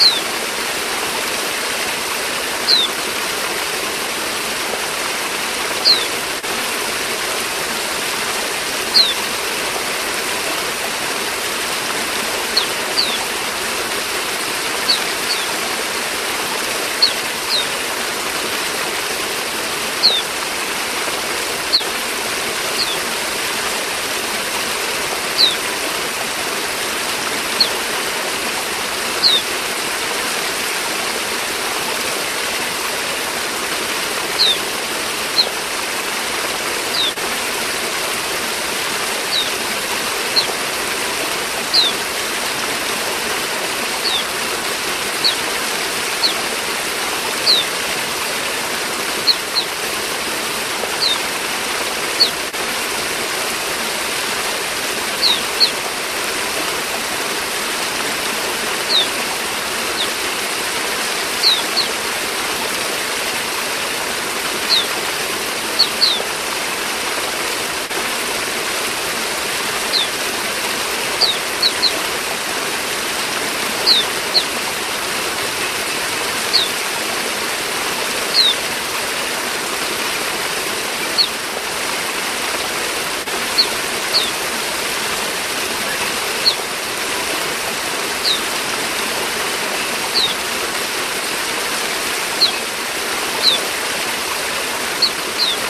you you.